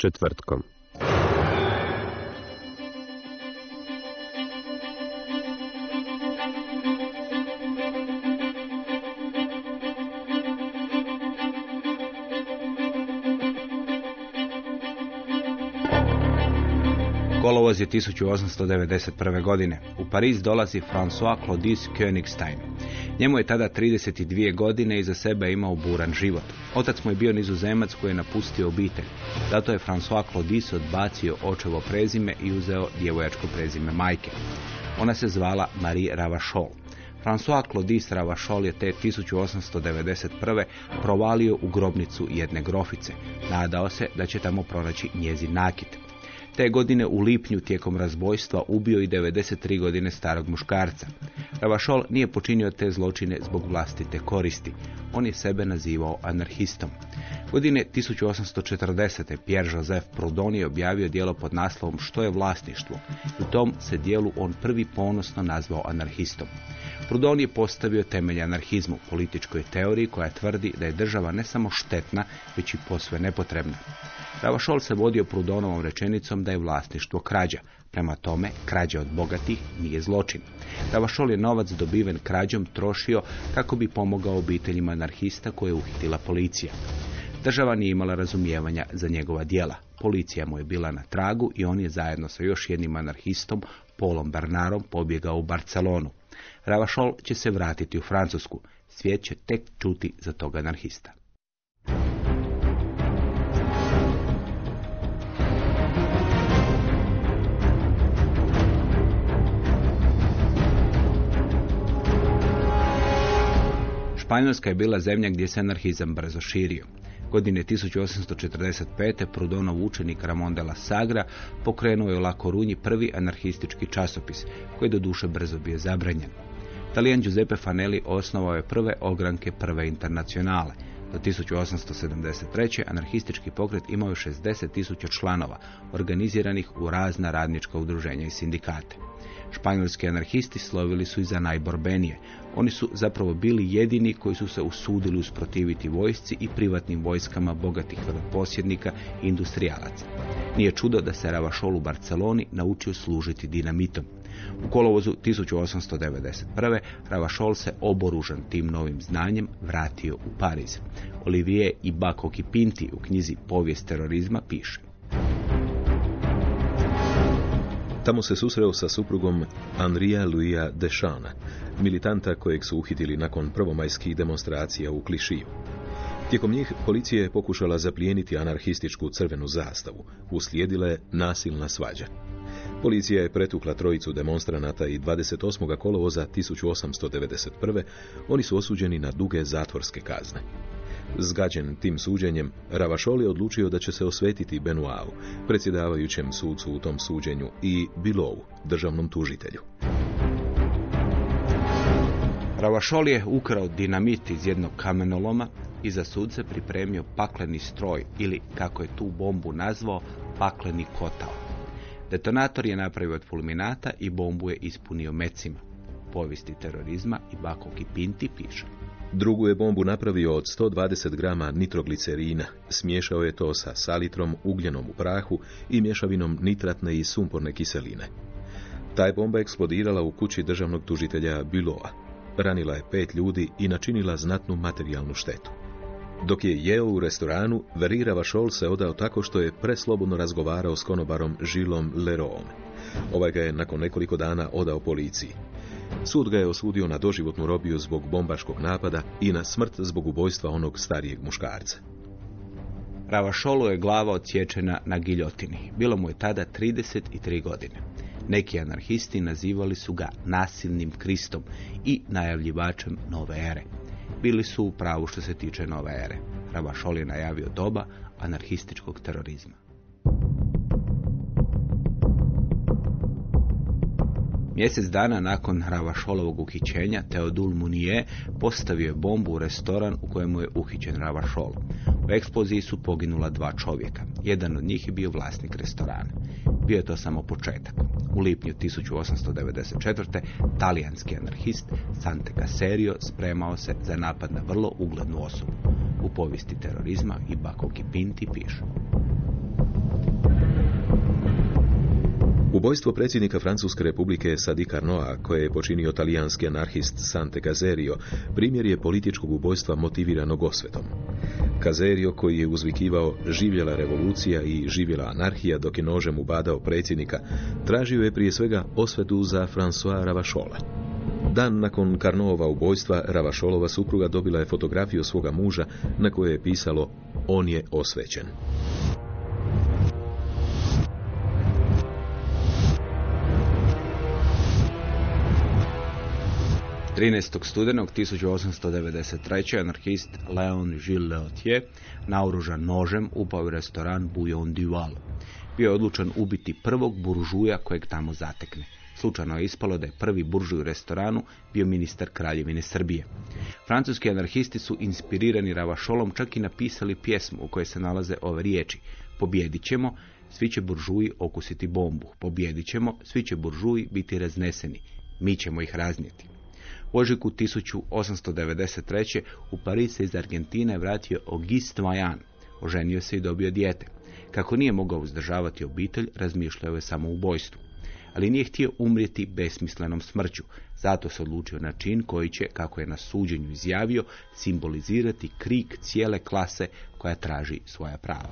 Četvrtkom. Kolovoz je 1891. godine. U Pariz dolazi François Claudis Königstein. Njemu je tada 32 godine i za sebe imao buran život. Otac mu je bio nizozemac koji je napustio obitelj. Zato je François Claudis odbacio očevo prezime i uzeo djevojačko prezime majke. Ona se zvala Marie Ravachol. François Claudis Ravachol je te 1891. provalio u grobnicu jedne grofice. Nadao se da će tamo pronaći njezin nakit. Te godine u lipnju tijekom razbojstva ubio i 93 godine starog muškarca. Ravachol nije počinio te zločine zbog vlastite koristi. On je sebe nazivao anarhistom. Godine 1840. Pierre Joseph Proudhon je objavio dijelo pod naslovom Što je vlasništvo. U tom se dijelu on prvi ponosno nazvao anarhistom. Proudhon je postavio temelj anarhizmu, političkoj teoriji koja tvrdi da je država ne samo štetna, već i posve nepotrebna. Ravachol se vodio Prudonovom rečenicom da je vlasništvo krađa. Prema tome, krađa od bogatih nije zločin. Ravachol je novac dobiven krađom trošio kako bi pomogao obiteljima anarhista koje je uhitila policija. Država nije imala razumijevanja za njegova djela. Policija mu je bila na tragu i on je zajedno sa još jednim anarhistom, Polom Barnarom, pobjegao u Barcelonu. Ravachol će se vratiti u Francusku. Svijet će tek čuti za tog anarhista. Španjolska je bila zemlja gdje se anarhizam brzo širio. Godine 1845. Prudonov učenik Ramon de la Sagra pokrenuo je u La Corunji prvi anarhistički časopis, koji je doduše brzo bio zabranjen. Talijan Giuseppe Fanelli osnovao je prve ogranke prve internacionale. Do 1873. anarhistički pokret imao je 60 tisuća članova, organiziranih u razna radnička udruženja i sindikate. Španjolski anarhisti slovili su i za najborbenije. Oni su zapravo bili jedini koji su se usudili usprotiviti vojsci i privatnim vojskama bogatih veleposjednika i industrijalaca. Nije čudo da se Ravachol u Barceloni naučio služiti dinamitom. U kolovozu 1891. Ravachol se oboružan tim novim znanjem vratio u Pariz. Olivier i Bako Kipinti u knjizi Povijest terorizma piše. Tamo se susreo sa suprugom Andrija Louisa Dešana, militanta kojeg su uhitili nakon prvomajskih demonstracija u Klišiju. Tijekom njih policija je pokušala zaplijeniti anarhističku crvenu zastavu. Uslijedila je nasilna svađa. Policija je pretukla trojicu demonstranata i 28. kolovoza 1891. oni su osuđeni na duge zatvorske kazne. Zgađen tim suđenjem, Ravachol je odlučio da će se osvetiti Benoau, predsjedavajućem sucu u tom suđenju, i Bilovu, državnom tužitelju. Ravachol je ukrao dinamit iz jednog kamenoloma i za sudce pripremio pakleni stroj ili, kako je tu bombu nazvao, pakleni kotao. Detonator je napravio od fulminata i bombu je ispunio mecima. Povijesti terorizma i Bako Kipinti piše. Drugu je bombu napravio od 120 grama nitroglicerina, smiješao je to sa salitrom, ugljenom u prahu i mješavinom nitratne i sumporne kiseline. Ta je bomba eksplodirala u kući državnog tužitelja Biloa. Ranila je pet ljudi i načinila znatnu materijalnu štetu. Dok je jeo u restoranu, Verira Vašol se odao tako što je preslobodno razgovarao s konobarom Žilom Leroom. Ovaj ga je nakon nekoliko dana odao policiji. Sud ga je osudio na doživotnu robiju zbog bombaškog napada i na smrt zbog ubojstva onog starijeg muškarca. Ravašolu je glava odsječena na giljotini. Bilo mu je tada 33 godine. Neki anarhisti nazivali su ga nasilnim Kristom i najavljivačem nove ere. Bili su u pravu što se tiče nove ere. Ravašol je najavio doba anarhističkog terorizma. Mjesec dana nakon Ravašolovog uhićenja, Teodul Munije postavio je bombu u restoran u kojemu je uhićen Ravašol. U eksploziji su poginula dva čovjeka. Jedan od njih je bio vlasnik restorana. Bio je to samo početak. U lipnju 1894. talijanski anarhist Sante Caserio spremao se za napad na vrlo uglednu osobu. U povijesti terorizma i Bako Pinti piše. Ubojstvo predsjednika Francuske republike Sadi Carnoa, koje je počinio talijanski anarhist Sante Caserio, primjer je političkog ubojstva motiviranog osvetom. Caserio, koji je uzvikivao živjela revolucija i živjela anarhija dok je nožem ubadao predsjednika, tražio je prije svega osvetu za François Ravašola. Dan nakon Karnova ubojstva, Ravašolova supruga dobila je fotografiju svoga muža na kojoj je pisalo On je osvećen. 13. studenog 1893. anarhist Leon Gilles Leotier, naoružan nožem, upao u restoran Bouillon du Val. Bio je odlučan ubiti prvog buržuja kojeg tamo zatekne. Slučajno je ispalo da je prvi buržuj u restoranu bio ministar Kraljevine Srbije. Francuski anarhisti su inspirirani Ravašolom čak i napisali pjesmu u kojoj se nalaze ove riječi. Pobjedit ćemo, svi će buržuji okusiti bombu. Pobjedit ćemo, svi će buržuji biti razneseni. Mi ćemo ih raznijeti. U ožiku 1893. u Pariz se iz Argentine vratio Auguste Vajan. Oženio se i dobio dijete. Kako nije mogao uzdržavati obitelj, razmišljao je samo ubojstvu. Ali nije htio umrijeti besmislenom smrću. Zato se odlučio na čin koji će, kako je na suđenju izjavio, simbolizirati krik cijele klase koja traži svoja prava.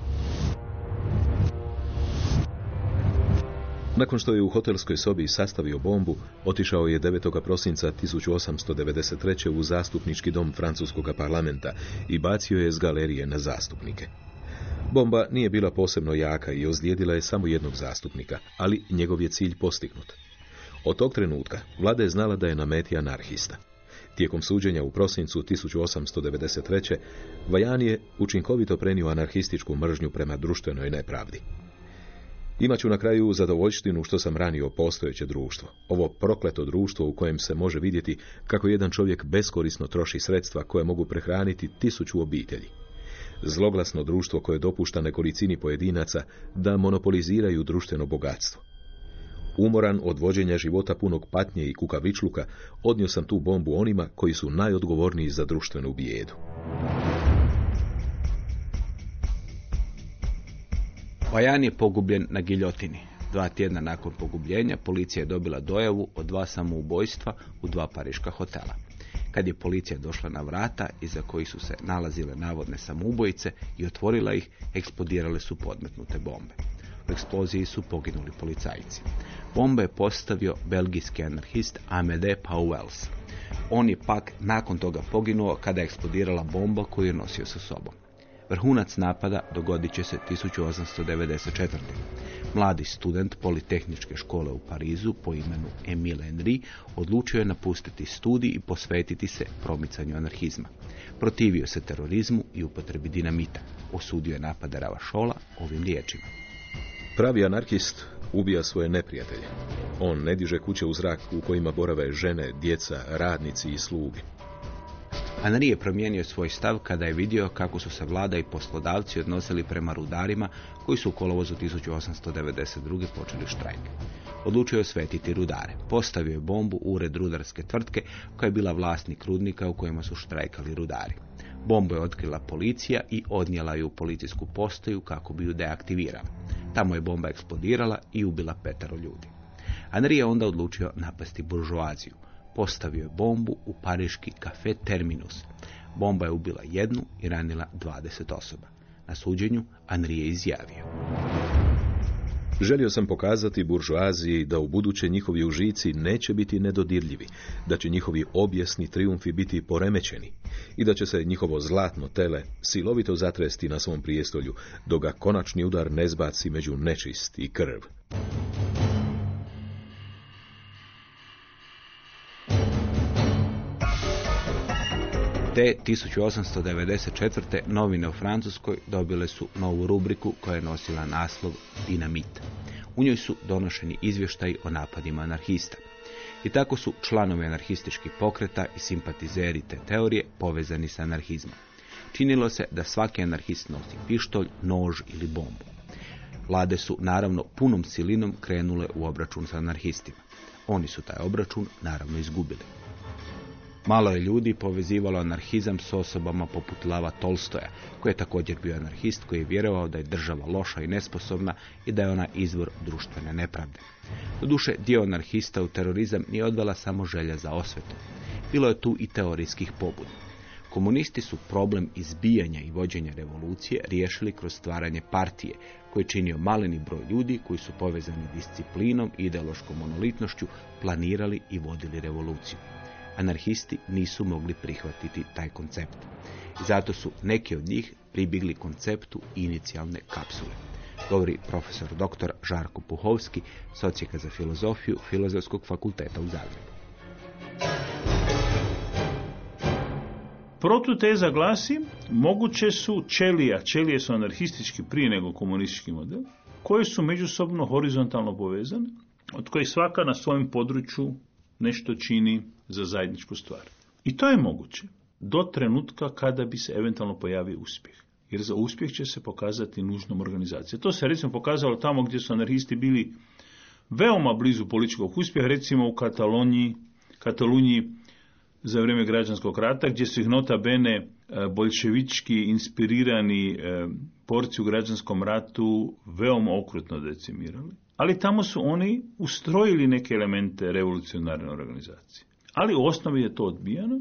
Nakon što je u hotelskoj sobi sastavio bombu, otišao je 9. prosinca 1893. u zastupnički dom francuskog parlamenta i bacio je s galerije na zastupnike. Bomba nije bila posebno jaka i ozlijedila je samo jednog zastupnika, ali njegov je cilj postignut. Od tog trenutka vlada je znala da je na meti anarhista. Tijekom suđenja u prosincu 1893. Vajan je učinkovito prenio anarhističku mržnju prema društvenoj nepravdi. Imaću na kraju zadovoljštinu što sam ranio postojeće društvo. Ovo prokleto društvo u kojem se može vidjeti kako jedan čovjek beskorisno troši sredstva koje mogu prehraniti tisuću obitelji. Zloglasno društvo koje dopušta nekolicini pojedinaca da monopoliziraju društveno bogatstvo. Umoran od vođenja života punog patnje i kukavičluka, odnio sam tu bombu onima koji su najodgovorniji za društvenu bijedu. Vajan je pogubljen na giljotini. Dva tjedna nakon pogubljenja policija je dobila dojavu o dva samoubojstva u dva pariška hotela. Kad je policija došla na vrata, iza kojih su se nalazile navodne samoubojice i otvorila ih, eksplodirale su podmetnute bombe. U eksploziji su poginuli policajci. Bombe je postavio belgijski anarhist Amede Pauwels. On je pak nakon toga poginuo kada je eksplodirala bomba koju je nosio sa sobom. Vrhunac napada dogodit će se 1894. Mladi student Politehničke škole u Parizu po imenu Emile Henry odlučio je napustiti studij i posvetiti se promicanju anarhizma. Protivio se terorizmu i upotrebi dinamita. Osudio je napada Ravašola ovim riječima. Pravi anarhist ubija svoje neprijatelje. On ne diže kuće u zrak u kojima borave žene, djeca, radnici i slugi. Henry je promijenio svoj stav kada je vidio kako su se vlada i poslodavci odnosili prema rudarima koji su u kolovozu 1892. počeli štrajk. Odlučio je osvetiti rudare. Postavio je bombu u ured rudarske tvrtke koja je bila vlasnik rudnika u kojima su štrajkali rudari. Bombu je otkrila policija i odnijela ju u policijsku postaju kako bi ju deaktivirala. Tamo je bomba eksplodirala i ubila petero ljudi. Henry je onda odlučio napasti buržoaziju postavio je bombu u pariški kafe Terminus. Bomba je ubila jednu i ranila 20 osoba. Na suđenju Henri je izjavio. Želio sam pokazati buržoaziji da u buduće njihovi užici neće biti nedodirljivi, da će njihovi objesni triumfi biti poremećeni i da će se njihovo zlatno tele silovito zatresti na svom prijestolju, dok ga konačni udar ne zbaci među nečist i krv. Te 1894. novine u Francuskoj dobile su novu rubriku koja je nosila naslov Dinamit. U njoj su donošeni izvještaji o napadima anarhista. I tako su članovi anarhističkih pokreta i simpatizeri te teorije povezani sa anarhizmom. Činilo se da svaki anarhist nosi pištolj, nož ili bombu. Vlade su naravno punom silinom krenule u obračun sa anarhistima. Oni su taj obračun naravno izgubili. Malo je ljudi povezivalo anarhizam s osobama poput Lava Tolstoja, koji je također bio anarhist koji je vjerovao da je država loša i nesposobna i da je ona izvor društvene nepravde. Doduše, dio anarhista u terorizam nije odvela samo želja za osvetom. Bilo je tu i teorijskih pobuda. Komunisti su problem izbijanja i vođenja revolucije riješili kroz stvaranje partije, koji je činio maleni broj ljudi koji su povezani disciplinom i ideološkom monolitnošću, planirali i vodili revoluciju anarhisti nisu mogli prihvatiti taj koncept. Zato su neki od njih pribigli konceptu inicijalne kapsule. Govori profesor dr. Žarko Puhovski, socijeka za filozofiju Filozofskog fakulteta u Zagrebu. Protuteza glasi, moguće su čelija, čelije su anarhistički prije nego komunistički model, koje su međusobno horizontalno povezane, od kojih svaka na svojem području nešto čini za zajedničku stvar. I to je moguće do trenutka kada bi se eventualno pojavio uspjeh. Jer za uspjeh će se pokazati nužnom organizacija. To se recimo pokazalo tamo gdje su anarhisti bili veoma blizu političkog uspjeha, recimo u Kataloniji, Kataluniji za vrijeme građanskog rata, gdje su ih nota bene e, bolševički inspirirani e, porci u građanskom ratu veoma okrutno decimirali. Ali tamo su oni ustrojili neke elemente revolucionarne organizacije ali u osnovi je to odbijeno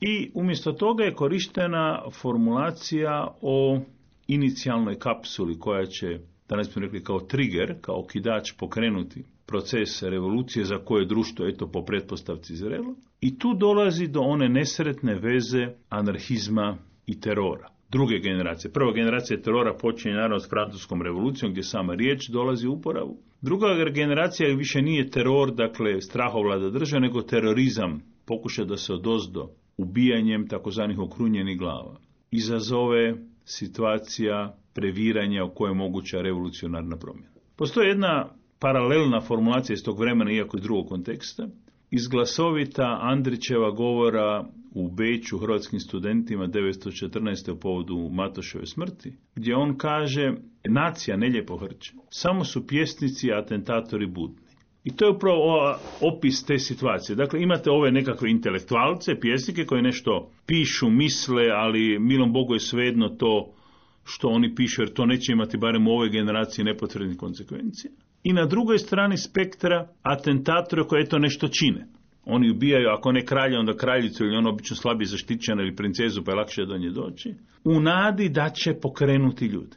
i umjesto toga je korištena formulacija o inicijalnoj kapsuli koja će, danas smo rekli kao trigger, kao kidač pokrenuti proces revolucije za koje društvo eto po pretpostavci zrelo. I tu dolazi do one nesretne veze anarhizma i terora. Druge generacije. Prva generacija terora počinje naravno s francuskom revolucijom gdje sama riječ dolazi u uporavu. Druga generacija više nije teror, dakle strahovlada države, nego terorizam pokuša da se odozdo ubijanjem takozvanih okrunjenih glava. Izazove situacija previranja u kojoj je moguća revolucionarna promjena. Postoji jedna paralelna formulacija iz tog vremena, iako iz drugog konteksta, izglasovita Andrićeva govora u Beću hrvatskim studentima 1914. u povodu Matoševe smrti, gdje on kaže nacija ne lijepo hrče, samo su pjesnici atentatori budni. I to je upravo opis te situacije. Dakle, imate ove nekakve intelektualce, pjesnike koje nešto pišu, misle, ali milom Bogu je svejedno to što oni pišu, jer to neće imati barem u ovoj generaciji nepotrebnih konsekvencija. I na drugoj strani spektra atentatori koji eto nešto čine. Oni ubijaju, ako ne kralja, onda kraljicu ili on obično slabije zaštićena ili princezu, pa je lakše do nje doći. U nadi da će pokrenuti ljude.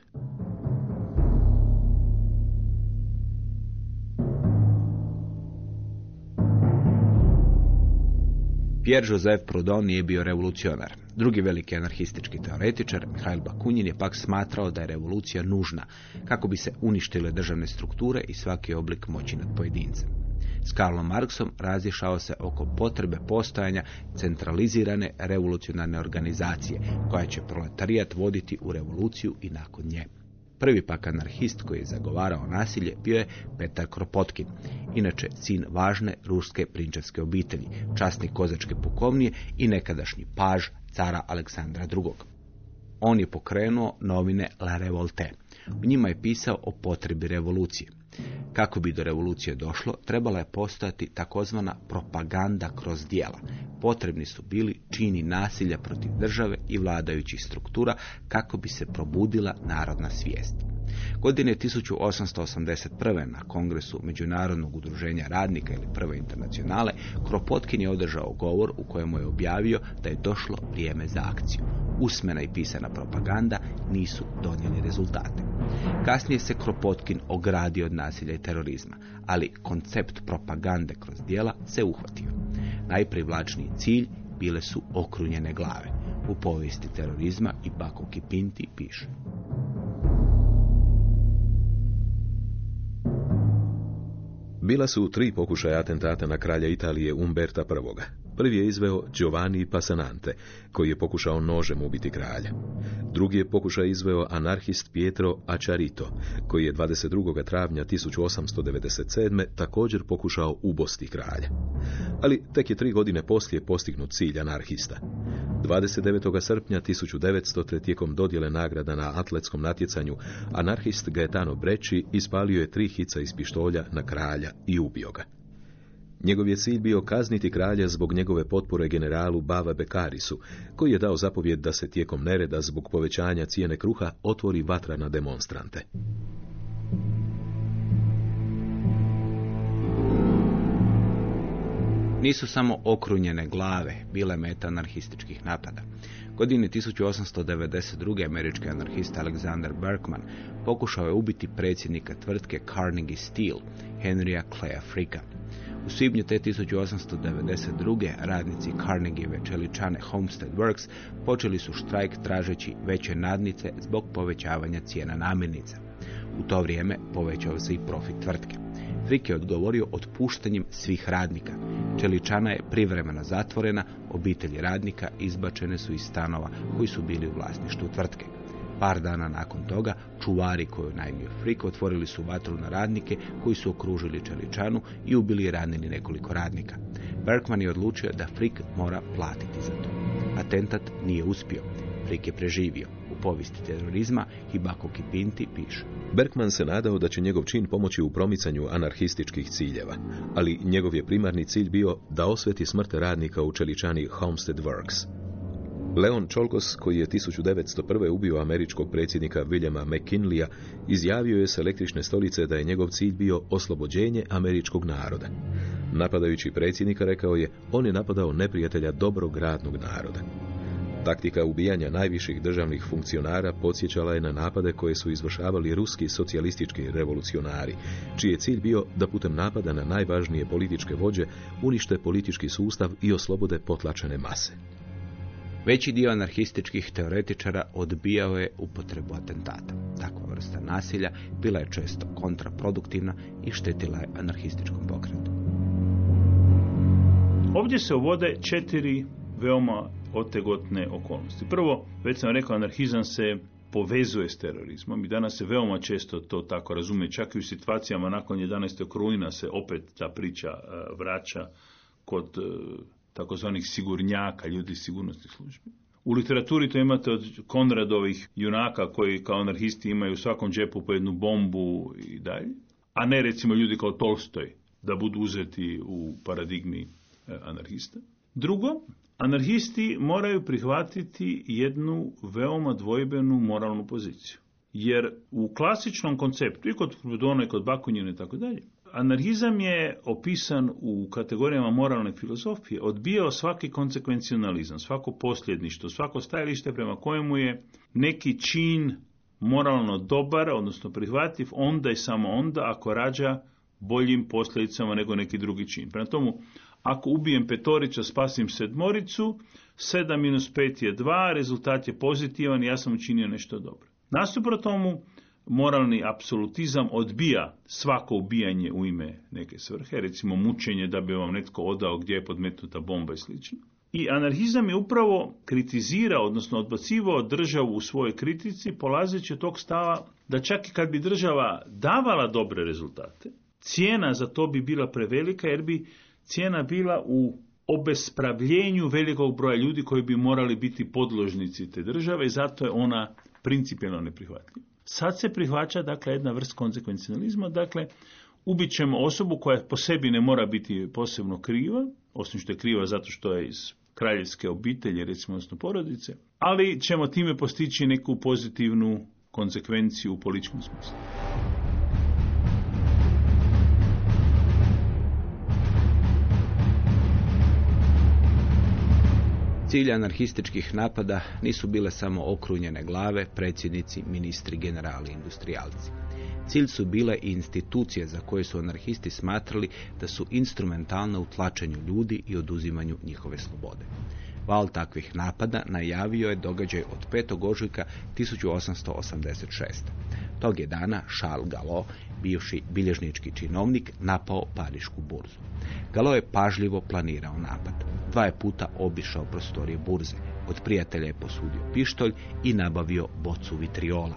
Pierre-Joseph Proudhon nije bio revolucionar. Drugi veliki anarhistički teoretičar, Mihail Bakunin, je pak smatrao da je revolucija nužna kako bi se uništile državne strukture i svaki oblik moći nad pojedincem. S Karlom Marksom razješao se oko potrebe postojanja centralizirane revolucionarne organizacije koja će proletarijat voditi u revoluciju i nakon nje. Prvi pak anarhist koji je zagovarao nasilje bio je Petar Kropotkin, inače sin važne ruske prinčevske obitelji, časnik kozačke pukovnije i nekadašnji paž cara Aleksandra II. On je pokrenuo novine La Revolte. U njima je pisao o potrebi revolucije. Kako bi do revolucije došlo, trebala je postojati takozvana propaganda kroz dijela. Potrebni su bili čini nasilja protiv države i vladajućih struktura kako bi se probudila narodna svijest. Godine 1881. na kongresu Međunarodnog udruženja radnika ili Prve internacionale, Kropotkin je održao govor u kojemu je objavio da je došlo vrijeme za akciju. usmena i pisana propaganda nisu donijeli rezultate. Kasnije se Kropotkin ogradio od nasilja i terorizma, ali koncept propagande kroz dijela se uhvatio. Najprivlačniji cilj bile su okrunjene glave. U povijesti terorizma i Bako Kipinti piše. Bila su tri pokušaja atentata na kralja Italije Umberta I. Prvi je izveo Giovanni Passanante, koji je pokušao nožem ubiti kralja. Drugi je pokušaj izveo anarhist Pietro Acciarito, koji je 22. travnja 1897. također pokušao ubosti kralja. Ali tek je tri godine poslije postignut cilj anarhista. 29. srpnja 1900. tijekom dodjele nagrada na atletskom natjecanju, anarhist Gaetano Brecci ispalio je tri hica iz pištolja na kralja i ubio ga. Njegov je cilj bio kazniti kralja zbog njegove potpore generalu Bava Bekarisu, koji je dao zapovjed da se tijekom nereda zbog povećanja cijene kruha otvori vatra na demonstrante. Nisu samo okrunjene glave bile meta anarhističkih napada. Godine 1892. američki anarhist Alexander Berkman pokušao je ubiti predsjednika tvrtke Carnegie Steel, Henrya Clea Fricka. U svibnju te 1892. radnici Carnegieve čeličane Homestead Works počeli su štrajk tražeći veće nadnice zbog povećavanja cijena namirnica. U to vrijeme povećao se i profit tvrtke. Frick je odgovorio otpuštanjem svih radnika. Čeličana je privremeno zatvorena, obitelji radnika izbačene su iz stanova koji su bili u vlasništvu tvrtke. Par dana nakon toga, čuvari koju najmio Frick otvorili su vatru na radnike koji su okružili Čeličanu i ubili i ranili nekoliko radnika. Berkman je odlučio da Frick mora platiti za to. Atentat nije uspio. Frick je preživio. U povijesti terorizma Hibako Kipinti piše. Berkman se nadao da će njegov čin pomoći u promicanju anarhističkih ciljeva, ali njegov je primarni cilj bio da osveti smrt radnika u čeličani Homestead Works. Leon Čolkos, koji je 1901. ubio američkog predsjednika Williama McKinleya, izjavio je s električne stolice da je njegov cilj bio oslobođenje američkog naroda. Napadajući predsjednika rekao je, on je napadao neprijatelja dobrog radnog naroda. Taktika ubijanja najviših državnih funkcionara podsjećala je na napade koje su izvršavali ruski socijalistički revolucionari, čiji je cilj bio da putem napada na najvažnije političke vođe unište politički sustav i oslobode potlačene mase. Veći dio anarhističkih teoretičara odbijao je upotrebu atentata. Takva vrsta nasilja bila je često kontraproduktivna i štetila je anarhističkom pokretu. Ovdje se uvode četiri veoma otegotne okolnosti. Prvo, već sam rekao, anarhizam se povezuje s terorizmom i danas se veoma često to tako razumije, čak i u situacijama nakon 11. krujna se opet ta priča e, vraća kod e, takozvanih sigurnjaka, ljudi sigurnosnih službi. U literaturi to imate od Konradovih junaka koji kao anarhisti imaju u svakom džepu po jednu bombu i dalje, a ne recimo ljudi kao Tolstoj da budu uzeti u paradigmi e, anarhista. Drugo, anarhisti moraju prihvatiti jednu veoma dvojbenu moralnu poziciju. Jer u klasičnom konceptu, i kod Krudona i kod Bakunjina i tako dalje, Anarhizam je opisan u kategorijama moralne filozofije, odbijao svaki konsekvencionalizam, svako posljedništvo, svako stajalište prema kojemu je neki čin moralno dobar, odnosno prihvatljiv, onda i samo onda ako rađa boljim posljedicama nego neki drugi čin. Prema tomu, ako ubijem petorića, spasim sedmoricu, 7 minus 5 je 2, rezultat je pozitivan i ja sam učinio nešto dobro. Nasuprot tomu, moralni apsolutizam odbija svako ubijanje u ime neke svrhe, recimo mučenje da bi vam netko odao gdje je podmetnuta bomba i sl. I anarhizam je upravo kritizirao, odnosno odbacivao državu u svojoj kritici, polazeći od tog stava da čak i kad bi država davala dobre rezultate, cijena za to bi bila prevelika jer bi cijena bila u obespravljenju velikog broja ljudi koji bi morali biti podložnici te države i zato je ona principijalno neprihvatljiva. Sad se prihvaća dakle jedna vrst konsekvencionalizma, dakle ubit ćemo osobu koja po sebi ne mora biti posebno kriva, osim što je kriva zato što je iz kraljevske obitelji, recimo odnosno porodice, ali ćemo time postići neku pozitivnu konsekvenciju u političkom smislu. Cilj anarhističkih napada nisu bile samo okrunjene glave, predsjednici, ministri, generali, industrijalci. Cilj su bile i institucije za koje su anarhisti smatrali da su instrumentalne u tlačenju ljudi i oduzimanju njihove slobode. Val takvih napada najavio je događaj od 5. ožujka 1886. Tog je dana Charles Gallo, bivši bilježnički činovnik, napao Parišku burzu. Gallo je pažljivo planirao napad. Dva je puta obišao prostorije burze. Od prijatelja je posudio pištolj i nabavio bocu vitriola.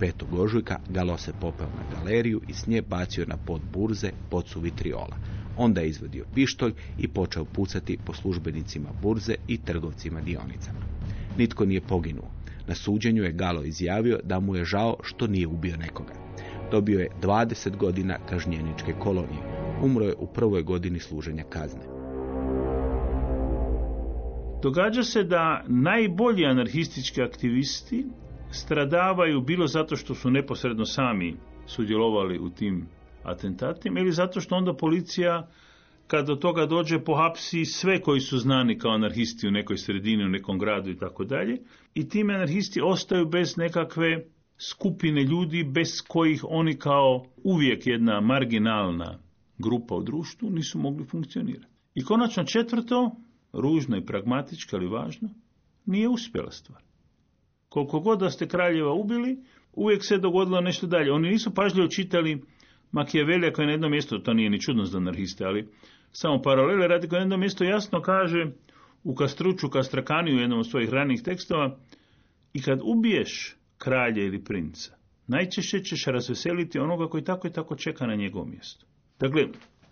5. ožujka Galo se popeo na galeriju i s nje bacio na pod burze bocu vitriola. Onda je izvadio pištolj i počeo pucati po službenicima burze i trgovcima dionicama. Nitko nije poginuo. Na suđenju je Galo izjavio da mu je žao što nije ubio nekoga. Dobio je 20 godina kažnjeničke kolonije. Umro je u prvoj godini služenja kazne. Događa se da najbolji anarhistički aktivisti stradavaju bilo zato što su neposredno sami sudjelovali u tim atentatima ili zato što onda policija kad do toga dođe pohapsi sve koji su znani kao anarhisti u nekoj sredini, u nekom gradu i tako dalje. I tim anarhisti ostaju bez nekakve skupine ljudi bez kojih oni kao uvijek jedna marginalna grupa u društvu nisu mogli funkcionirati. I konačno četvrto, ružno i pragmatički, ali važno, nije uspjela stvar. Koliko god da ste kraljeva ubili, uvijek se dogodilo nešto dalje. Oni nisu pažljivo čitali Machiavellija koji je na jednom mjestu, to nije ni čudno za anarhiste, ali samo paralele radi koji na jednom mjestu jasno kaže u Kastruču Kastrakani u jednom od svojih ranih tekstova i kad ubiješ kralja ili princa, najčešće ćeš razveseliti onoga koji tako i tako čeka na njegovom mjestu. Dakle,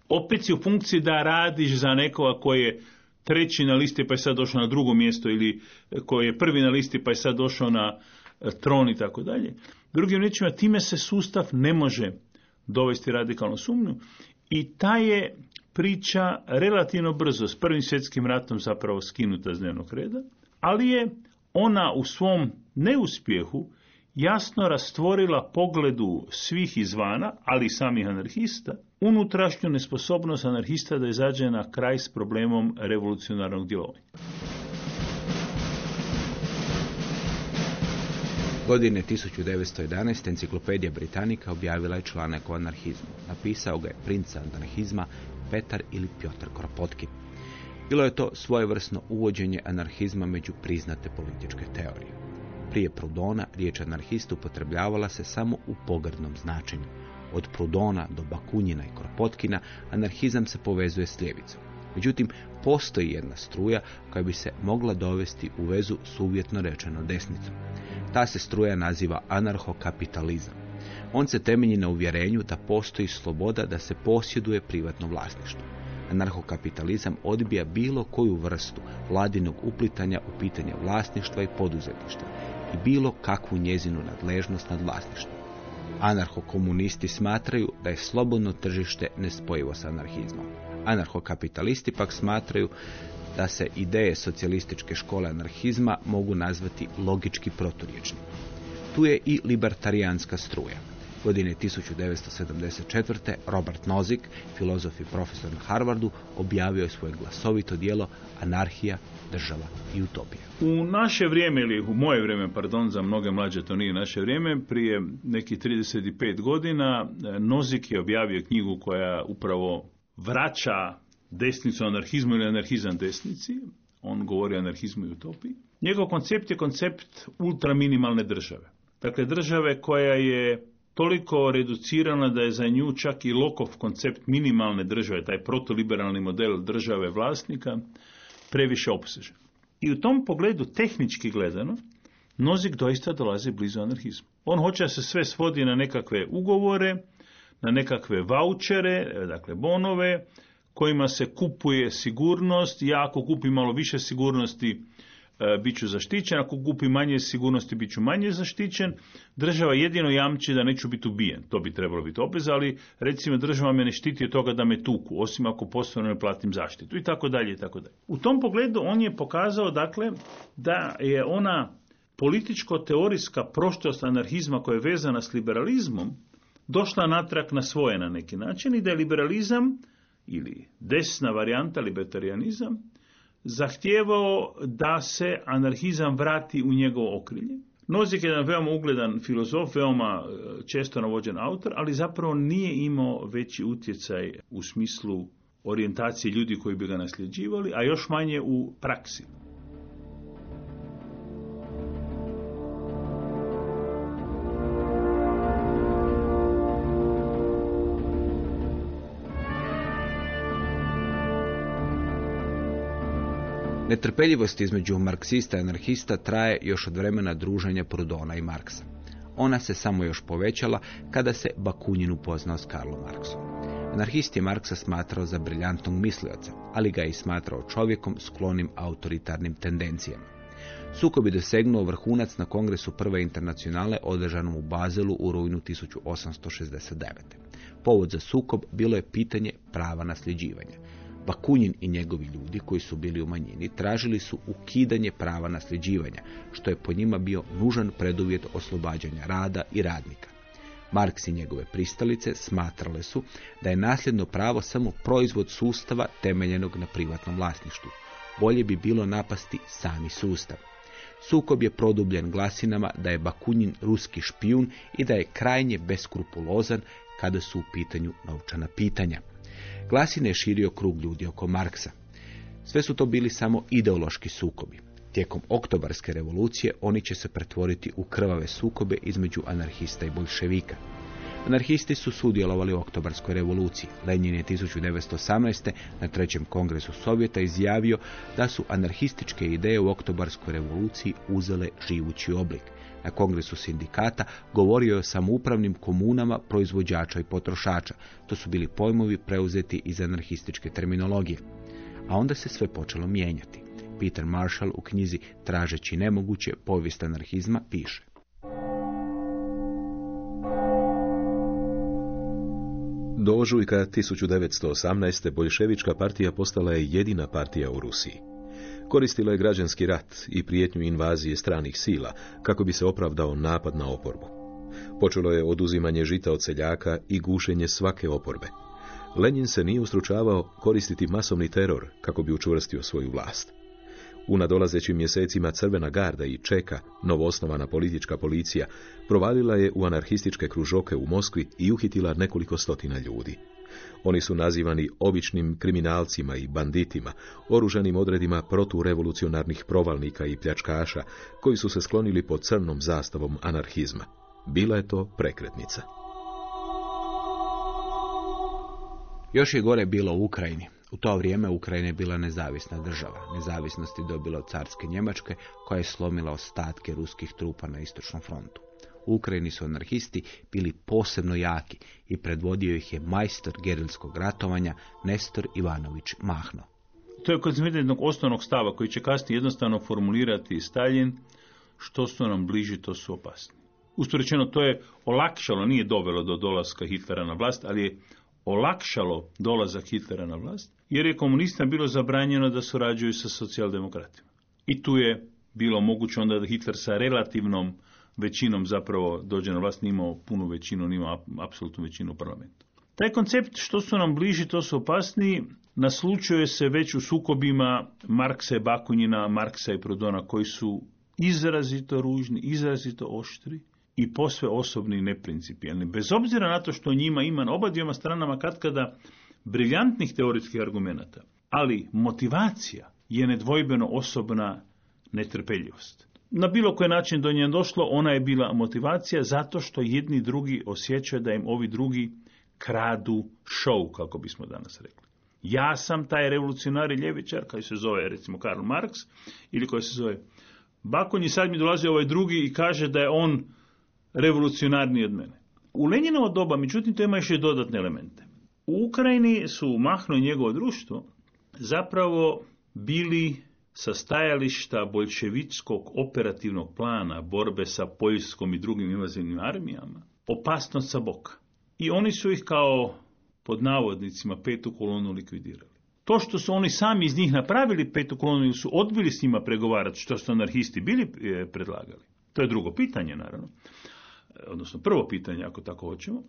opet si u funkciji da radiš za nekoga koji je treći na listi pa je sad došao na drugo mjesto ili koji je prvi na listi pa je sad došao na e, tron i tako dalje. Drugim riječima, time se sustav ne može dovesti radikalnu sumnju i ta je priča relativno brzo s prvim svjetskim ratom zapravo skinuta s dnevnog reda, ali je ona u svom neuspjehu jasno rastvorila pogledu svih izvana, ali i samih anarhista, unutrašnju nesposobnost anarhista da izađe na kraj s problemom revolucionarnog djelovanja. Godine 1911. enciklopedija Britanika objavila je članak o anarhizmu. Napisao ga je princa anarhizma Petar ili Piotr Kropotkin. Bilo je to svojevrsno uvođenje anarhizma među priznate političke teorije. Prije Prudona riječ anarhist upotrebljavala se samo u pogrdnom značenju. Od Prudona do Bakunjina i Kropotkina anarhizam se povezuje s ljevicom. Međutim, postoji jedna struja koja bi se mogla dovesti u vezu s uvjetno rečeno desnicom. Ta se struja naziva anarhokapitalizam. On se temelji na uvjerenju da postoji sloboda da se posjeduje privatno vlasništvo. Anarhokapitalizam odbija bilo koju vrstu vladinog uplitanja u pitanje vlasništva i poduzetništva i bilo kakvu njezinu nadležnost nad vlasništvom. Anarhokomunisti smatraju da je slobodno tržište nespojivo s anarhizmom. Anarhokapitalisti pak smatraju da se ideje socijalističke škole anarhizma mogu nazvati logički proturječnim. Tu je i libertarijanska struja. Godine 1974. Robert Nozick, filozof i profesor na Harvardu, objavio je svoje glasovito dijelo Anarhija, država i utopija. U naše vrijeme, ili u moje vrijeme, pardon, za mnoge mlađe to nije naše vrijeme, prije nekih 35 godina Nozik je objavio knjigu koja upravo vraća desnicu anarhizmu ili anarhizam desnici. On govori o anarhizmu i utopiji. Njegov koncept je koncept ultraminimalne države. Dakle, države koja je toliko reducirana da je za nju čak i Lokov koncept minimalne države, taj protoliberalni model države vlasnika, previše opsežan. I u tom pogledu, tehnički gledano, Nozik doista dolazi blizu anarhizmu. On hoće da se sve svodi na nekakve ugovore, na nekakve vouchere, dakle bonove, kojima se kupuje sigurnost. Ja ako kupim malo više sigurnosti, e, bit ću zaštićen, ako kupim manje sigurnosti, bit ću manje zaštićen. Država jedino jamči da neću biti ubijen, to bi trebalo biti obveza, ali recimo država me ne štiti od toga da me tuku, osim ako poslovno ne platim zaštitu i tako dalje i tako dalje. U tom pogledu on je pokazao dakle da je ona političko-teorijska proštost anarhizma koja je vezana s liberalizmom došla natrag na svoje na neki način i da je liberalizam ili desna varijanta libertarianizam zahtijevao da se anarhizam vrati u njegovo okrilje. Nozik je jedan veoma ugledan filozof, veoma e, često navođen autor, ali zapravo nije imao veći utjecaj u smislu orijentacije ljudi koji bi ga nasljeđivali, a još manje u praksi. Netrpeljivost između marksista i anarhista traje još od vremena druženja Prudona i Marksa. Ona se samo još povećala kada se Bakunin upoznao s Karlom Marksom. Anarhist je Marksa smatrao za briljantnog mislioca, ali ga je i smatrao čovjekom sklonim autoritarnim tendencijama. Sukob je dosegnuo vrhunac na kongresu Prve internacionale održanom u Bazelu u rujnu 1869. Povod za sukob bilo je pitanje prava nasljeđivanja. Bakunjin i njegovi ljudi koji su bili u manjini tražili su ukidanje prava nasljeđivanja, što je po njima bio nužan preduvjet oslobađanja rada i radnika. Marks i njegove pristalice smatrale su da je nasljedno pravo samo proizvod sustava temeljenog na privatnom vlasništvu. Bolje bi bilo napasti sami sustav. Sukob je produbljen glasinama da je Bakunjin ruski špijun i da je krajnje beskrupulozan kada su u pitanju novčana pitanja. Glasine je širio krug ljudi oko Marksa. Sve su to bili samo ideološki sukobi. Tijekom oktobarske revolucije oni će se pretvoriti u krvave sukobe između anarhista i bolševika. Anarhisti su sudjelovali u oktobarskoj revoluciji. Lenin je 1918. na trećem kongresu Sovjeta izjavio da su anarhističke ideje u oktobarskoj revoluciji uzele živući oblik. Na kongresu sindikata govorio je o samoupravnim komunama proizvođača i potrošača. To su bili pojmovi preuzeti iz anarhističke terminologije. A onda se sve počelo mijenjati. Peter Marshall u knjizi Tražeći nemoguće povijest anarhizma piše. Do ožujka 1918. Boljševička partija postala je jedina partija u Rusiji. Koristila je građanski rat i prijetnju invazije stranih sila kako bi se opravdao napad na oporbu. Počelo je oduzimanje žita od seljaka i gušenje svake oporbe. Lenin se nije ustručavao koristiti masovni teror kako bi učvrstio svoju vlast. U nadolazećim mjesecima Crvena garda i Čeka, novoosnovana politička policija, provalila je u anarhističke kružoke u Moskvi i uhitila nekoliko stotina ljudi. Oni su nazivani običnim kriminalcima i banditima, oružanim odredima proturevolucionarnih provalnika i pljačkaša, koji su se sklonili pod crnom zastavom anarhizma. Bila je to prekretnica. Još je gore bilo u Ukrajini. U to vrijeme Ukrajina je bila nezavisna država. Nezavisnost je dobila od carske Njemačke koja je slomila ostatke ruskih trupa na istočnom frontu. Ukrajini su anarhisti bili posebno jaki i predvodio ih je majstor gerilskog ratovanja Nestor Ivanović Mahno. To je kod jednog osnovnog stava koji će kasnije jednostavno formulirati Stalin, što su nam bliži, to su opasni. Ustorečeno, to je olakšalo, nije dovelo do dolaska Hitlera na vlast, ali je olakšalo dolazak Hitlera na vlast, jer je komunistima bilo zabranjeno da surađuju sa socijaldemokratima. I tu je bilo moguće onda da Hitler sa relativnom većinom zapravo dođe na vlast, nije imao punu većinu, nije imao apsolutnu većinu u parlamentu. Taj koncept što su nam bliži, to su opasniji, naslučuje se već u sukobima Marksa i Bakunjina, Marksa i Prodona, koji su izrazito ružni, izrazito oštri i posve osobni i neprincipijalni. Bez obzira na to što njima ima na oba dvijema stranama katkada briljantnih teoretskih argumenata, ali motivacija je nedvojbeno osobna netrpeljivost na bilo koji način do nje došlo, ona je bila motivacija zato što jedni drugi osjećaju da im ovi drugi kradu show, kako bismo danas rekli. Ja sam taj revolucionari ljevičar, koji se zove recimo Karl Marx, ili koji se zove Bakon i sad mi dolazi ovaj drugi i kaže da je on revolucionarni od mene. U Lenjinovo doba, međutim, to ima još i dodatne elemente. U Ukrajini su Mahno i njegovo društvo zapravo bili sa stajališta bolševičkog operativnog plana borbe sa Poljskom i drugim invazivnim armijama, opasnost sa boka. I oni su ih kao, pod navodnicima, petu kolonu likvidirali. To što su oni sami iz njih napravili petu kolonu ili su odbili s njima pregovarati, što su anarhisti bili e, predlagali, to je drugo pitanje, naravno. E, odnosno prvo pitanje, ako tako hoćemo.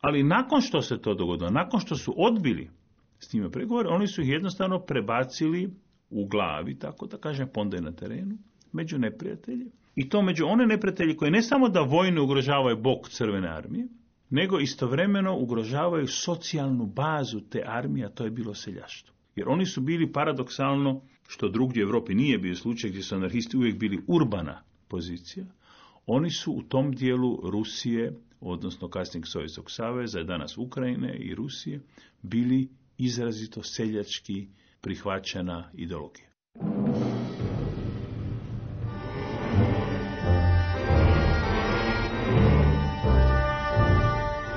Ali nakon što se to dogodilo, nakon što su odbili s njima pregovore, oni su ih jednostavno prebacili u glavi, tako da kažem, pa onda i na terenu, među neprijatelje. I to među one neprijatelje koje ne samo da vojno ugrožavaju bok crvene armije, nego istovremeno ugrožavaju socijalnu bazu te armije, a to je bilo seljaštvo. Jer oni su bili paradoksalno, što drugdje u Europi nije bio slučaj gdje su anarhisti uvijek bili urbana pozicija, oni su u tom dijelu Rusije, odnosno kasnijeg Sovjetskog saveza, danas Ukrajine i Rusije, bili izrazito seljački prihvaćena ideologija.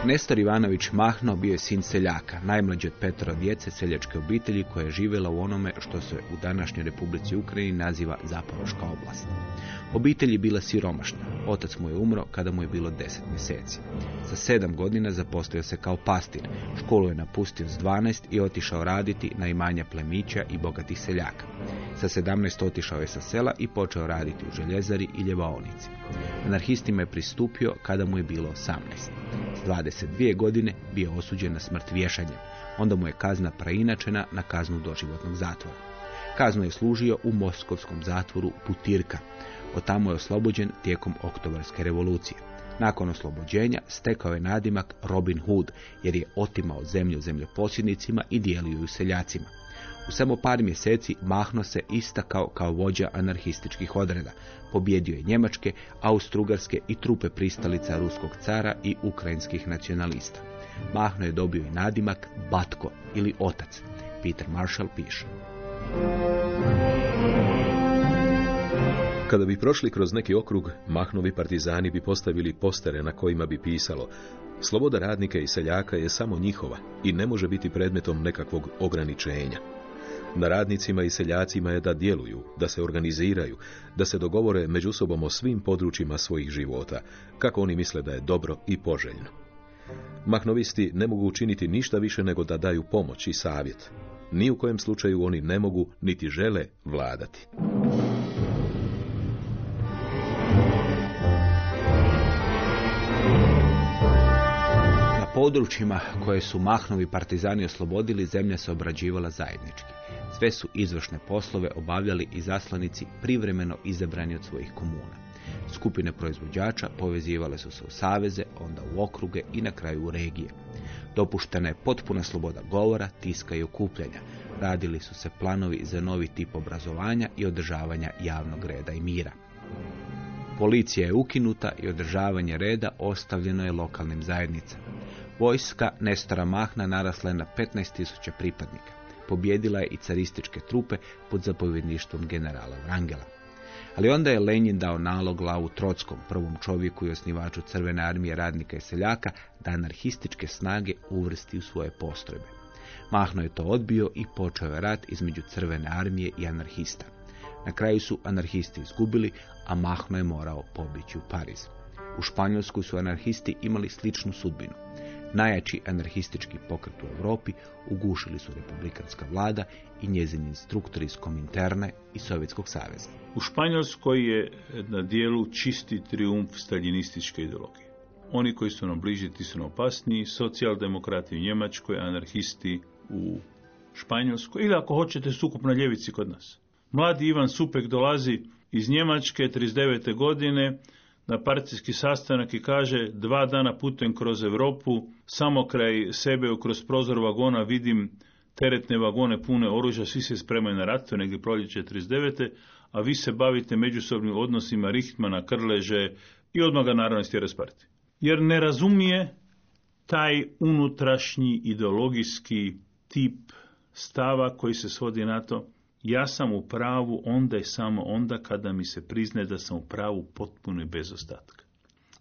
Nestor Ivanović Mahno bio je sin seljaka, najmlađi od Petra djece seljačke obitelji koja je živjela u onome što se u današnjoj Republici Ukrajini naziva Zaporoška oblast. Obitelj je bila siromašna. Otac mu je umro kada mu je bilo deset mjeseci. Sa sedam godina zaposlio se kao pastir. Školu je napustio s 12 i otišao raditi na imanja plemića i bogatih seljaka. Sa 17 otišao je sa sela i počeo raditi u željezari i ljevaonici. Anarhistima je pristupio kada mu je bilo 18. S 22 godine bio osuđen na smrt vješanjem. Onda mu je kazna preinačena na kaznu doživotnog zatvora. Kaznu je služio u moskovskom zatvoru Putirka. Od tamo je oslobođen tijekom oktobarske revolucije. Nakon oslobođenja stekao je nadimak Robin Hood jer je otimao zemlju zemljoposjednicima i dijelio ju seljacima. U samo par mjeseci mahno se istakao kao vođa anarhističkih odreda. Pobjedio je njemačke, austrugarske i trupe pristalica ruskog cara i ukrajinskih nacionalista. Mahno je dobio i nadimak Batko ili Otac. Peter Marshall piše. Kada bi prošli kroz neki okrug, Mahnovi partizani bi postavili postere na kojima bi pisalo Sloboda radnika i seljaka je samo njihova i ne može biti predmetom nekakvog ograničenja. Na radnicima i seljacima je da djeluju, da se organiziraju, da se dogovore među sobom o svim područjima svojih života, kako oni misle da je dobro i poželjno. Mahnovisti ne mogu učiniti ništa više nego da daju pomoć i savjet. Ni u kojem slučaju oni ne mogu niti žele vladati. Područjima koje su Mahnovi partizani oslobodili, zemlja se obrađivala zajednički. Sve su izvršne poslove obavljali i zaslanici privremeno izabrani od svojih komuna. Skupine proizvođača povezivale su se u saveze, onda u okruge i na kraju u regije. Dopuštena je potpuna sloboda govora, tiska i okupljanja. Radili su se planovi za novi tip obrazovanja i održavanja javnog reda i mira. Policija je ukinuta i održavanje reda ostavljeno je lokalnim zajednicama. Vojska Nestora Mahna narasla je na 15.000 pripadnika. Pobjedila je i carističke trupe pod zapovjedništvom generala Vrangela. Ali onda je Lenin dao nalog Lavu Trockom, prvom čovjeku i osnivaču Crvene armije radnika i seljaka, da anarhističke snage uvrsti u svoje postrojbe. Mahno je to odbio i počeo je rat između Crvene armije i anarhista. Na kraju su anarhisti izgubili, a Mahno je morao pobjeći u Pariz. U Španjolsku su anarhisti imali sličnu sudbinu. Najjači anarhistički pokret u Europi ugušili su republikanska vlada i njezini instruktori iz Kominterne i Sovjetskog saveza. U Španjolskoj je na dijelu čisti triumf staljinističke ideologije. Oni koji su nam bliži, ti su nam opasniji, socijaldemokrati u Njemačkoj, anarhisti u Španjolskoj, ili ako hoćete sukup na ljevici kod nas. Mladi Ivan Supek dolazi iz Njemačke 39. godine na partijski sastanak i kaže dva dana putem kroz Europu, samo kraj sebe kroz prozor vagona vidim teretne vagone pune oružja, svi se spremaju na rat, to je negdje proljeće 39. A vi se bavite međusobnim odnosima Richtmana, Krleže i odmah ga naravno stjera. Jer ne razumije taj unutrašnji ideologijski tip stava koji se svodi na to ja sam u pravu onda i samo onda kada mi se priznaje da sam u pravu potpuno i bez ostatka.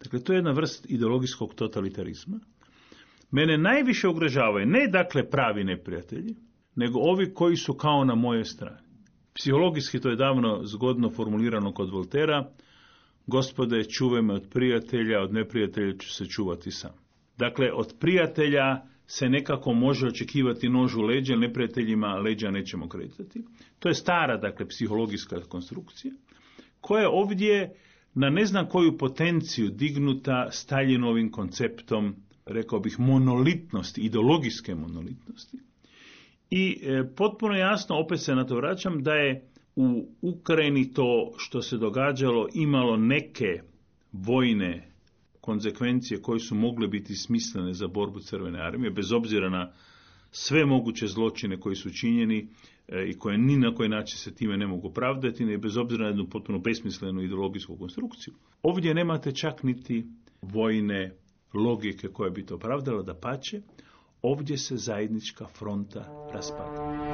Dakle, to je jedna vrst ideologijskog totalitarizma. Mene najviše ugrožavaju ne dakle pravi neprijatelji, nego ovi koji su kao na moje strani. Psihologijski to je davno zgodno formulirano kod Voltera. Gospode, čuvaj me od prijatelja, od neprijatelja ću se čuvati sam. Dakle, od prijatelja se nekako može očekivati nož u leđa, neprijateljima leđa nećemo kretati. To je stara, dakle, psihologijska konstrukcija, koja je ovdje na ne znam koju potenciju dignuta Staljinovim konceptom, rekao bih, monolitnosti, ideologijske monolitnosti. I e, potpuno jasno, opet se na to vraćam, da je u Ukrajini to što se događalo imalo neke vojne konsekvencije koje su mogle biti smislene za borbu Crvene armije, bez obzira na sve moguće zločine koji su činjeni e, i koje ni na koji način se time ne mogu pravdati, ne bez obzira na jednu potpuno besmislenu ideologijsku konstrukciju. Ovdje nemate čak niti vojne logike koja bi to opravdala, da pače, ovdje se zajednička fronta raspada.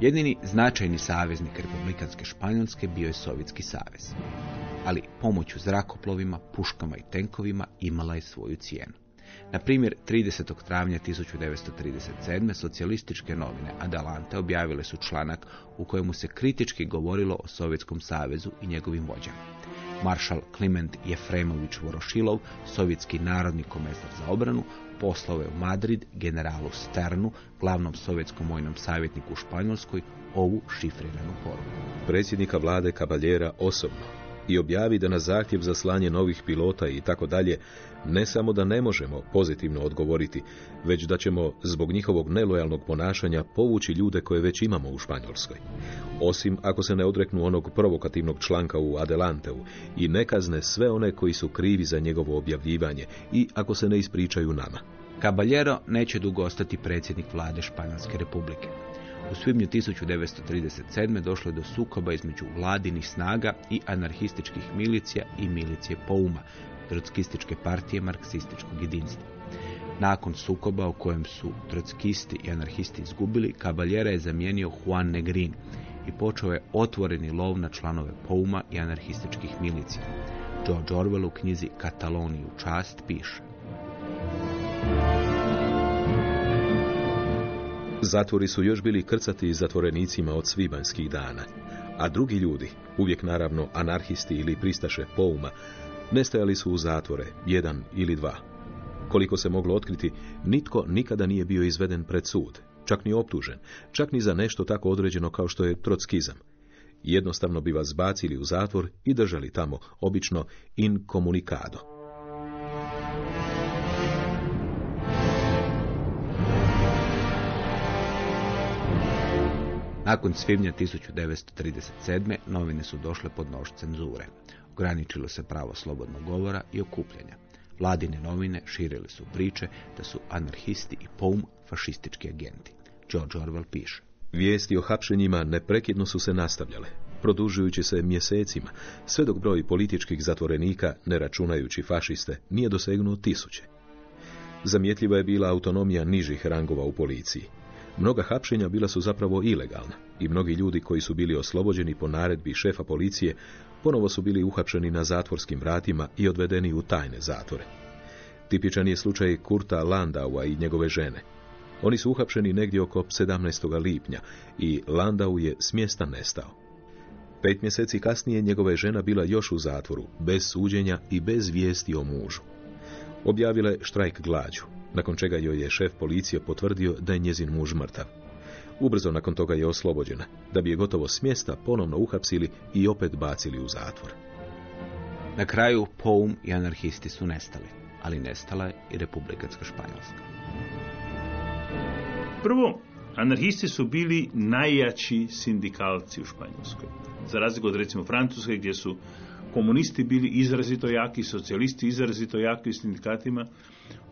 Jedini značajni saveznik Republikanske Španjolske bio je Sovjetski savez. Ali pomoć u zrakoplovima, puškama i tenkovima imala je svoju cijenu. Na primjer, 30. travnja 1937. socijalističke novine Adalante objavile su članak u kojemu se kritički govorilo o Sovjetskom savezu i njegovim vođama. Maršal Kliment Jefremović Vorošilov, sovjetski narodni komesar za obranu, poslao je u Madrid generalu Sternu, glavnom sovjetskom vojnom savjetniku u Španjolskoj, ovu šifriranu poruku. Predsjednika vlade Kabaljera osobno i objavi da na zahtjev za slanje novih pilota i tako dalje ne samo da ne možemo pozitivno odgovoriti, već da ćemo zbog njihovog nelojalnog ponašanja povući ljude koje već imamo u Španjolskoj. Osim ako se ne odreknu onog provokativnog članka u Adelanteu i ne kazne sve one koji su krivi za njegovo objavljivanje i ako se ne ispričaju nama. Caballero neće dugo ostati predsjednik vlade Španjolske republike. U svibnju 1937. došlo je do sukoba između vladinih snaga i anarhističkih milicija i milicije Pouma, trotskističke partije marksističkog jedinstva. Nakon sukoba u kojem su trotskisti i anarhisti izgubili, Kabaljera je zamijenio Juan Negrin i počeo je otvoreni lov na članove Pouma i anarhističkih milicija. George Orwell u knjizi Kataloniju čast piše. Zatvori su još bili krcati zatvorenicima od svibanskih dana, a drugi ljudi, uvijek naravno anarhisti ili pristaše Pouma, nestajali su u zatvore, jedan ili dva. Koliko se moglo otkriti, nitko nikada nije bio izveden pred sud, čak ni optužen, čak ni za nešto tako određeno kao što je trockizam. Jednostavno bi vas bacili u zatvor i držali tamo, obično inkomunikado. Nakon svibnja 1937. novine su došle pod nož cenzure. Ograničilo se pravo slobodnog govora i okupljanja. Vladine novine širile su priče da su anarhisti i poum fašistički agenti. George Orwell piše. Vijesti o hapšenjima neprekidno su se nastavljale, produžujući se mjesecima, sve dok broj političkih zatvorenika, ne računajući fašiste, nije dosegnuo tisuće. Zamjetljiva je bila autonomija nižih rangova u policiji. Mnoga hapšenja bila su zapravo ilegalna i mnogi ljudi koji su bili oslobođeni po naredbi šefa policije ponovo su bili uhapšeni na zatvorskim vratima i odvedeni u tajne zatvore. Tipičan je slučaj Kurta Landaua i njegove žene. Oni su uhapšeni negdje oko 17. lipnja i Landau je s mjesta nestao. Pet mjeseci kasnije njegova je žena bila još u zatvoru, bez suđenja i bez vijesti o mužu. Objavila je štrajk glađu, nakon čega joj je šef policije potvrdio da je njezin muž mrtav. Ubrzo nakon toga je oslobođena, da bi je gotovo s mjesta ponovno uhapsili i opet bacili u zatvor. Na kraju Poum i anarhisti su nestali, ali nestala je i Republikanska Španjolska. Prvo, anarhisti su bili najjači sindikalci u Španjolskoj. Za razliku od recimo Francuske gdje su komunisti bili izrazito jaki, socijalisti izrazito jaki u sindikatima.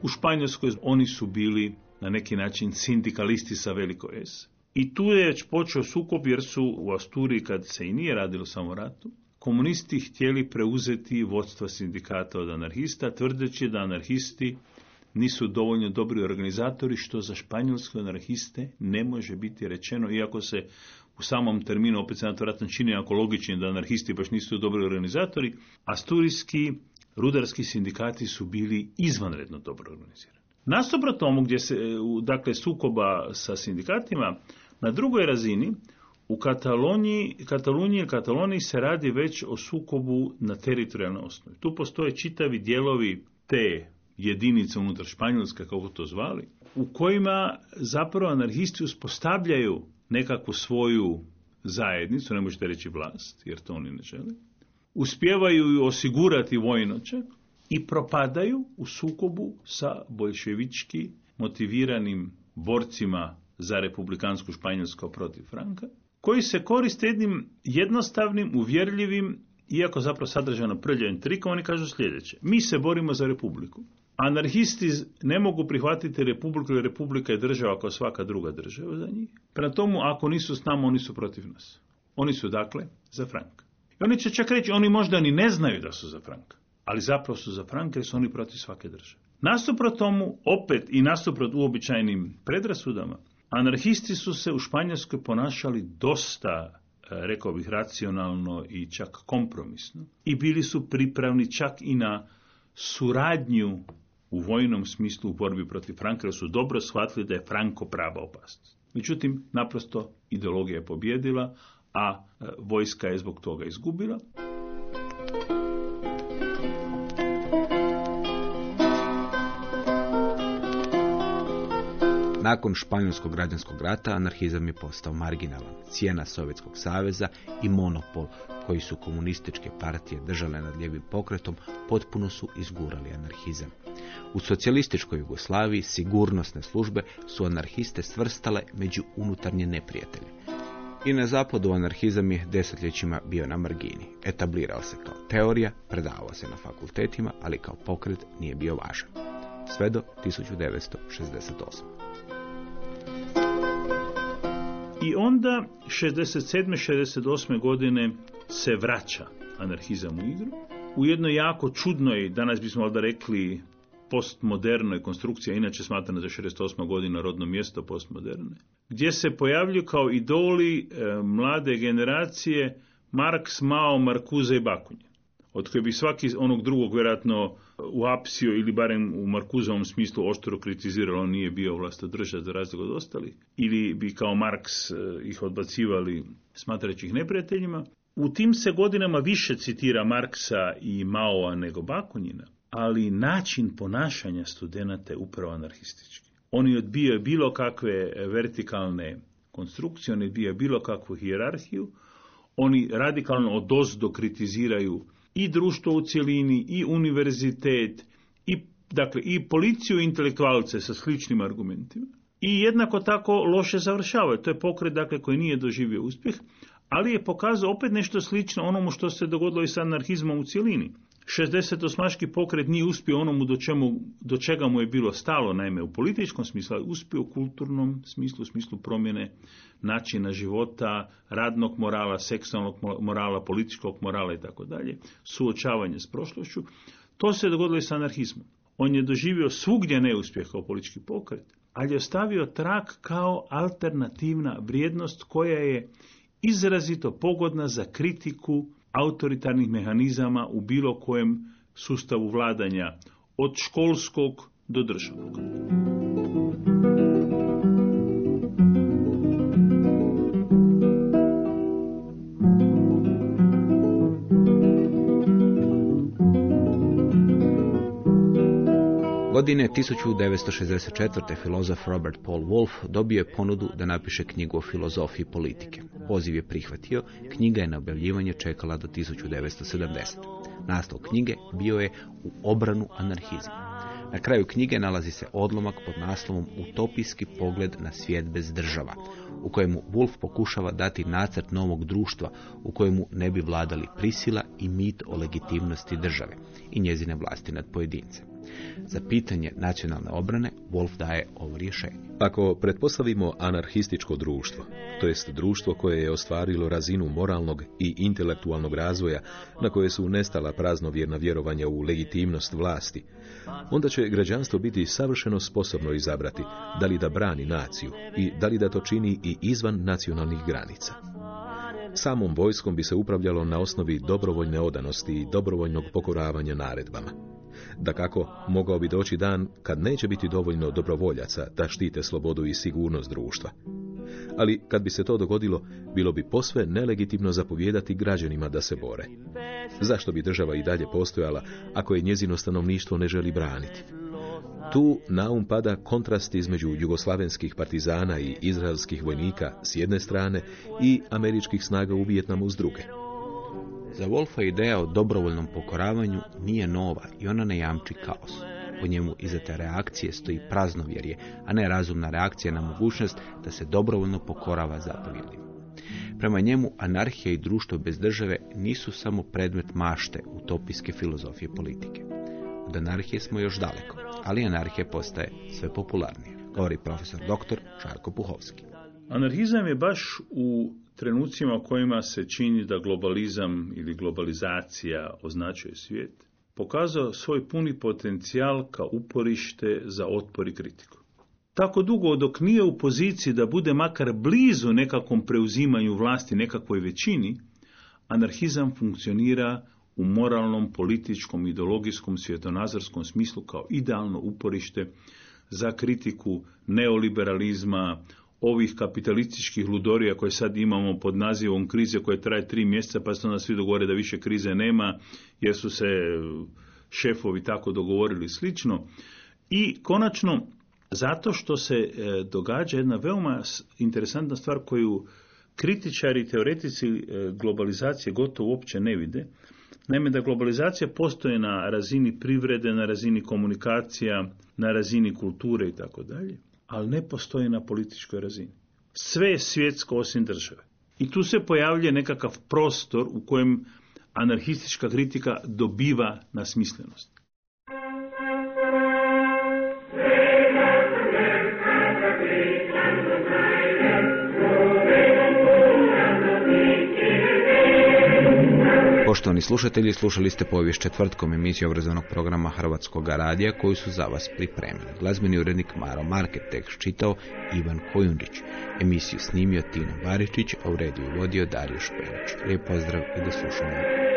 U Španjolskoj oni su bili na neki način sindikalisti sa veliko S. I tu je počeo sukob jer su u Asturiji, kad se i nije radilo samo ratu, komunisti htjeli preuzeti vodstva sindikata od anarhista, tvrdeći da anarhisti nisu dovoljno dobri organizatori, što za španjolske anarhiste ne može biti rečeno, iako se u samom terminu, opet se na to vratno čini ako logični da anarhisti baš nisu dobri organizatori, asturijski rudarski sindikati su bili izvanredno dobro organizirani. Nastopro tomu gdje se, dakle, sukoba sa sindikatima, na drugoj razini, u Kataloniji, Kataloniji i Kataloniji se radi već o sukobu na teritorijalnoj osnovi. Tu postoje čitavi dijelovi te jedinice unutar Španjolske, kako to zvali, u kojima zapravo anarhisti uspostavljaju nekakvu svoju zajednicu, ne možete reći vlast, jer to oni ne žele, uspijevaju ju osigurati vojno čak i propadaju u sukobu sa bolševički motiviranim borcima za republikansku Španjolsku protiv Franka, koji se koriste jednim jednostavnim, uvjerljivim, iako zapravo sadržano prljavim trikom, oni kažu sljedeće. Mi se borimo za republiku. Anarhisti ne mogu prihvatiti republiku jer republika je država kao svaka druga država za njih. Prema tomu, ako nisu s nama, oni su protiv nas. Oni su dakle za Franka. I oni će čak reći, oni možda ni ne znaju da su za Franka, ali zapravo su za Franka jer su oni protiv svake države. Nasuprot tomu, opet i nasuprot uobičajenim predrasudama, anarhisti su se u Španjolskoj ponašali dosta, e, rekao bih, racionalno i čak kompromisno. I bili su pripravni čak i na suradnju u vojnom smislu u borbi protiv Franka, su dobro shvatili da je Franko prava opasnost. Međutim, naprosto ideologija je pobjedila, a e, vojska je zbog toga izgubila. Nakon Španjolskog građanskog rata anarhizam je postao marginalan. Cijena Sovjetskog saveza i monopol koji su komunističke partije držale nad lijevim pokretom potpuno su izgurali anarhizam. U socijalističkoj Jugoslaviji sigurnosne službe su anarhiste svrstale među unutarnje neprijatelje. I na zapadu anarhizam je desetljećima bio na margini. Etablirao se kao teorija, predavao se na fakultetima, ali kao pokret nije bio važan. Sve do 1968. I onda 67. 68. godine se vraća anarhizam u igru. U jednoj jako čudnoj, danas bismo valjda rekli, postmodernoj konstrukciji, inače smatrana za 68. godina rodno mjesto postmoderne, gdje se pojavljuju kao idoli e, mlade generacije Marks, Mao, Markuze i Bakunje od koje bi svaki onog drugog vjerojatno uapsio ili barem u Markuzovom smislu oštro kritiziralo, on nije bio vlastodržac za razliku od ostalih, ili bi kao Marks e, ih odbacivali smatrajući ih neprijateljima. U tim se godinama više citira Marksa i Maoa nego Bakunjina, ali način ponašanja studenata je upravo anarhistički. Oni odbijaju bilo kakve vertikalne konstrukcije, oni odbijaju bilo kakvu hijerarhiju, oni radikalno odozdo kritiziraju i društvo u cjelini, i univerzitet, i, dakle, i policiju intelektualce sa sličnim argumentima. I jednako tako loše završavaju. To je pokret dakle, koji nije doživio uspjeh, ali je pokazao opet nešto slično onomu što se dogodilo i sa anarhizmom u cjelini. 68. pokret nije uspio onomu do, čemu, do čega mu je bilo stalo, naime u političkom smislu, ali uspio u kulturnom smislu, u smislu promjene načina života, radnog morala, seksualnog morala, političkog morala i tako dalje, suočavanje s prošlošću. To se dogodilo i sa anarhizmom. On je doživio svugdje neuspjeh kao politički pokret, ali je ostavio trak kao alternativna vrijednost koja je izrazito pogodna za kritiku autoritarnih mehanizama u bilo kojem sustavu vladanja, od školskog do državnog. Godine 1964. filozof Robert Paul Wolff dobio je ponudu da napiše knjigu o filozofiji politike. Poziv je prihvatio, knjiga je na objavljivanje čekala do 1970. Naslov knjige bio je u obranu anarhizma. Na kraju knjige nalazi se odlomak pod naslovom Utopijski pogled na svijet bez država, u kojemu Wolf pokušava dati nacrt novog društva u kojemu ne bi vladali prisila i mit o legitimnosti države i njezine vlasti nad pojedincem. Za pitanje nacionalne obrane Wolf daje ovo rješenje. Ako pretpostavimo anarhističko društvo, to jest društvo koje je ostvarilo razinu moralnog i intelektualnog razvoja na koje su nestala praznovjerna vjerovanja u legitimnost vlasti, onda će građanstvo biti savršeno sposobno izabrati da li da brani naciju i da li da to čini i izvan nacionalnih granica. Samom vojskom bi se upravljalo na osnovi dobrovoljne odanosti i dobrovoljnog pokoravanja naredbama. Da kako, mogao bi doći dan kad neće biti dovoljno dobrovoljaca da štite slobodu i sigurnost društva. Ali kad bi se to dogodilo, bilo bi posve nelegitimno zapovjedati građanima da se bore. Zašto bi država i dalje postojala ako je njezino stanovništvo ne želi braniti? Tu naum pada kontrast između jugoslavenskih partizana i izraelskih vojnika s jedne strane i američkih snaga u Vijetnamu s druge. Za Wolfa ideja o dobrovoljnom pokoravanju nije nova i ona ne jamči kaos. Po njemu iza te reakcije stoji praznovjerje, a ne razumna reakcija na mogućnost da se dobrovoljno pokorava zapovjedima. Prema njemu anarhija i društvo bez države nisu samo predmet mašte utopijske filozofije politike. Od anarhije smo još daleko, ali anarhija postaje sve popularnija, govori profesor dr. Žarko Puhovski. Anarhizam je baš u trenucima u kojima se čini da globalizam ili globalizacija označuje svijet, pokazao svoj puni potencijal kao uporište za otpor i kritiku. Tako dugo dok nije u poziciji da bude makar blizu nekakvom preuzimanju vlasti nekakvoj većini, anarhizam funkcionira u moralnom, političkom, ideologijskom, svjetonazorskom smislu kao idealno uporište za kritiku neoliberalizma, ovih kapitalističkih ludorija koje sad imamo pod nazivom krize koje traje tri mjeseca pa se onda svi dogovore da više krize nema jer su se šefovi tako dogovorili slično. I konačno zato što se e, događa jedna veoma interesantna stvar koju kritičari i teoretici e, globalizacije gotovo uopće ne vide. Naime, da globalizacija postoje na razini privrede, na razini komunikacija, na razini kulture i tako dalje ali ne postoji na političkoj razini. Sve je svjetsko osim države. I tu se pojavljuje nekakav prostor u kojem anarhistička kritika dobiva na smislenost. Poštovani slušatelji, slušali ste povijest četvrtkom emisiju obrazovnog programa Hrvatskog radija koju su za vas pripremili. Glazbeni urednik Maro Market tekst čitao Ivan Kojundić. Emisiju snimio Tino Baričić, a u rediju vodio Dario Špelić. Lijep pozdrav i do slušanja.